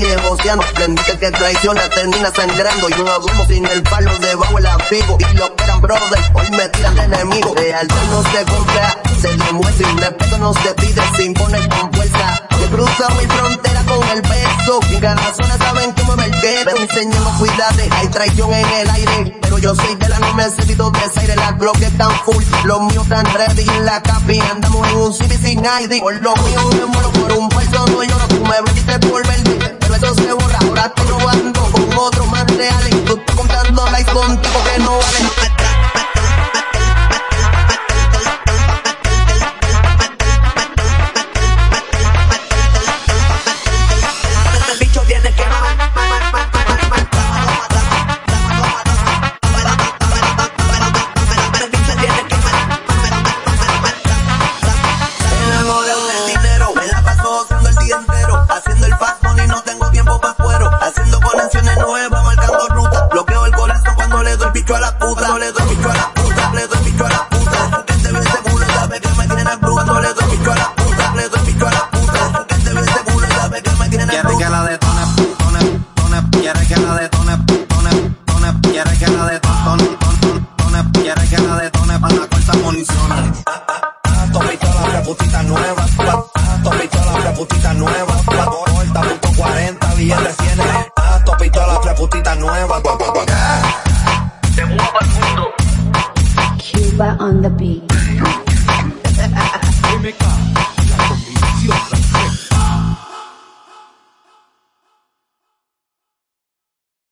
calle boceando. Prendiste que traiciona, termina sangrando. Yo duermo sin el palo debajo el abrigo. Y lo que eran brothers, hoy me tiran de enemigo. No se compra, se demuestra. Y respeto no se pide, se impone con fuerza. Yo cruzo mi frontera con el peso. Cada zona saben cómo me gueto. Me enseño, no cuidate, hay traición en el aire. Pero yo soy de la no necesito desaire. Las bloques están full, los míos están ready. En la capi andamos en un city sin ID. Por lo mío me muero por un falso, no lloro. Tú me vendiste Tú estás comprando likes contigo que no valen. El bicho tiene que El bicho puta, le doy el bicho a la puta, le doy el bicho a la puta, que te ve seguro sabe que me tienen al bruto, le doy el bicho a la puta, le doy el bicho a la puta, que te ve seguro sabe que me tienen al Quiere bruto. que la detone, tone, tone, quiere que la detone, tone, tone, quiere que la detone, tone, tone, quiere que la detone para la corta municiones. Pistola, reputita nueva, Ato pistola, reputita nueva, corta, punto 40, billetes 100, Ato pistola, reputita nueva, Se mueva el mundo. Cuba on the beat.